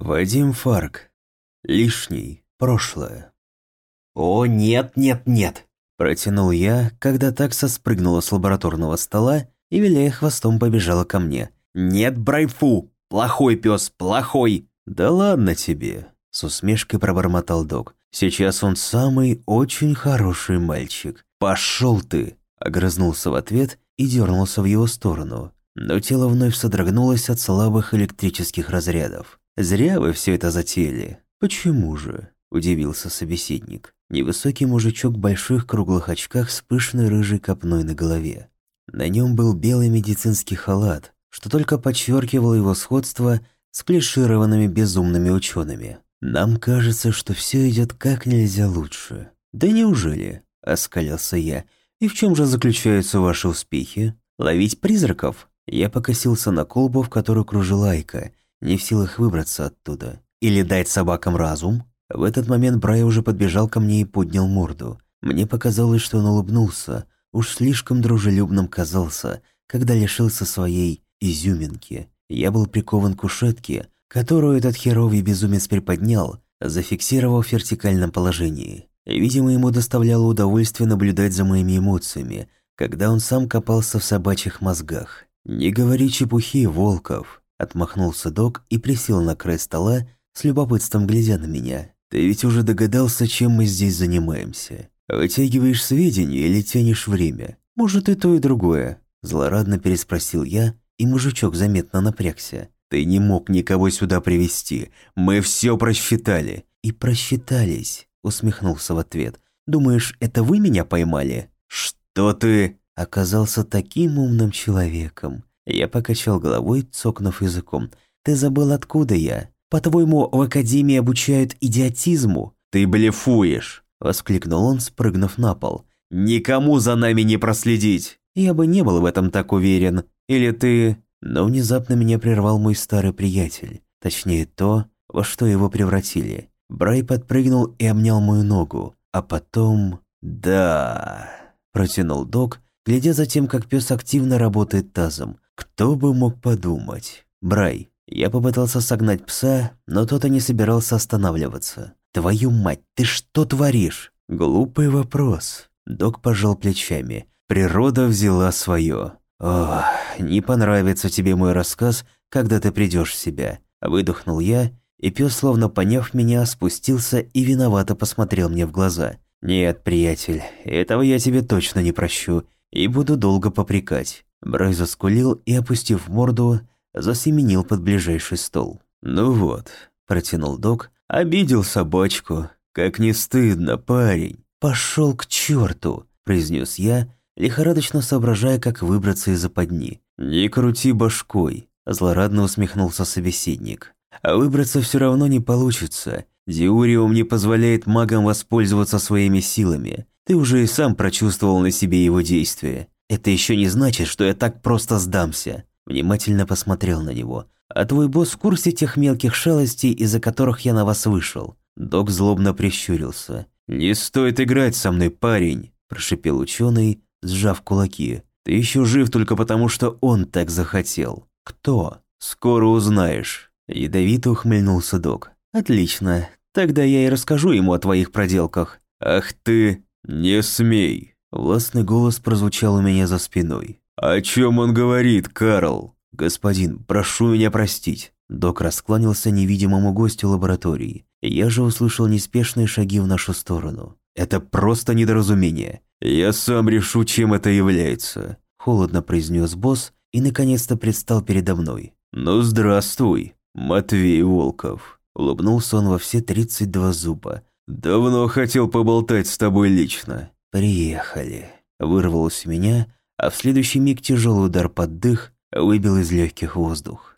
Вадим Фарк. Лишний. Прошлое. «О, нет, нет, нет!» Протянул я, когда такса спрыгнула с лабораторного стола и, виляя хвостом, побежала ко мне. «Нет, Брайфу! Плохой пес, плохой!» «Да ладно тебе!» С усмешкой пробормотал док. «Сейчас он самый очень хороший мальчик. Пошел ты!» Огрызнулся в ответ и дернулся в его сторону. Но тело вновь содрогнулось от слабых электрических разрядов. «Зря вы все это затеяли». «Почему же?» – удивился собеседник. Невысокий мужичок в больших круглых очках с пышной рыжей копной на голове. На нем был белый медицинский халат, что только подчеркивало его сходство с клишированными безумными учеными. «Нам кажется, что все идет как нельзя лучше». «Да неужели?» – оскалился я. «И в чем же заключаются ваши успехи? Ловить призраков?» Я покосился на колбу, в которую кружила Айка, не в силах выбраться оттуда. «Или дать собакам разум?» В этот момент Брай уже подбежал ко мне и поднял морду. Мне показалось, что он улыбнулся, уж слишком дружелюбным казался, когда лишился своей изюминки. Я был прикован к кушетке, которую этот херовый безумец приподнял, зафиксировав в вертикальном положении. Видимо, ему доставляло удовольствие наблюдать за моими эмоциями, когда он сам копался в собачьих мозгах. «Не говори чепухи, Волков», – отмахнулся док и присел на край стола, с любопытством глядя на меня. «Ты ведь уже догадался, чем мы здесь занимаемся. Вытягиваешь сведения или тянешь время? Может, и то, и другое?» Злорадно переспросил я, и мужичок заметно напрягся. «Ты не мог никого сюда привести. Мы все просчитали». «И просчитались», — усмехнулся в ответ. «Думаешь, это вы меня поймали?» «Что ты...» Оказался таким умным человеком. Я покачал головой, цокнув языком. «Ты забыл, откуда я? По-твоему, в академии обучают идиотизму?» «Ты блефуешь!» — воскликнул он, спрыгнув на пол. «Никому за нами не проследить!» Я бы не был в этом так уверен. Или ты... Но внезапно меня прервал мой старый приятель. Точнее, то, во что его превратили. Брай подпрыгнул и обнял мою ногу. А потом... «Да...» – протянул док, глядя за тем, как пес активно работает тазом. Кто бы мог подумать? Брай. Я попытался согнать пса, но тот и не собирался останавливаться. «Твою мать, ты что творишь?» Глупый вопрос. Док пожал плечами. Природа взяла свое. «Ох, не понравится тебе мой рассказ, когда ты придешь в себя», – выдохнул я, и пес, словно поняв меня, спустился и виновато посмотрел мне в глаза. «Нет, приятель, этого я тебе точно не прощу, и буду долго попрекать». Брай заскулил и, опустив морду, засеменил под ближайший стол. «Ну вот», – протянул док, – «обидел собачку. Как не стыдно, парень». «Пошел к черту», – произнес я, – лихорадочно соображая, как выбраться из западни. «Не крути башкой», – злорадно усмехнулся собеседник. «А выбраться все равно не получится. Диуриум не позволяет магам воспользоваться своими силами. Ты уже и сам прочувствовал на себе его действия. Это еще не значит, что я так просто сдамся». Внимательно посмотрел на него. «А твой босс в курсе тех мелких шалостей, из-за которых я на вас вышел?» Док злобно прищурился. «Не стоит играть со мной, парень», – прошипел ученый, сжав кулаки. «Ты еще жив только потому, что он так захотел». «Кто?» «Скоро узнаешь». Ядовито ухмыльнулся док. «Отлично. Тогда я и расскажу ему о твоих проделках». «Ах ты! Не смей!» Властный голос прозвучал у меня за спиной. «О чем он говорит, Карл?» «Господин, прошу меня простить». Док раскланялся невидимому гостю лаборатории. Я же услышал неспешные шаги в нашу сторону. «Это просто недоразумение. «Я сам решу, чем это является», – холодно произнес босс и наконец-то предстал передо мной. «Ну, здравствуй, Матвей Волков», – улыбнулся он во все 32 зуба. «Давно хотел поболтать с тобой лично». «Приехали», – вырвалось у меня, а в следующий миг тяжелый удар под дых выбил из легких воздух.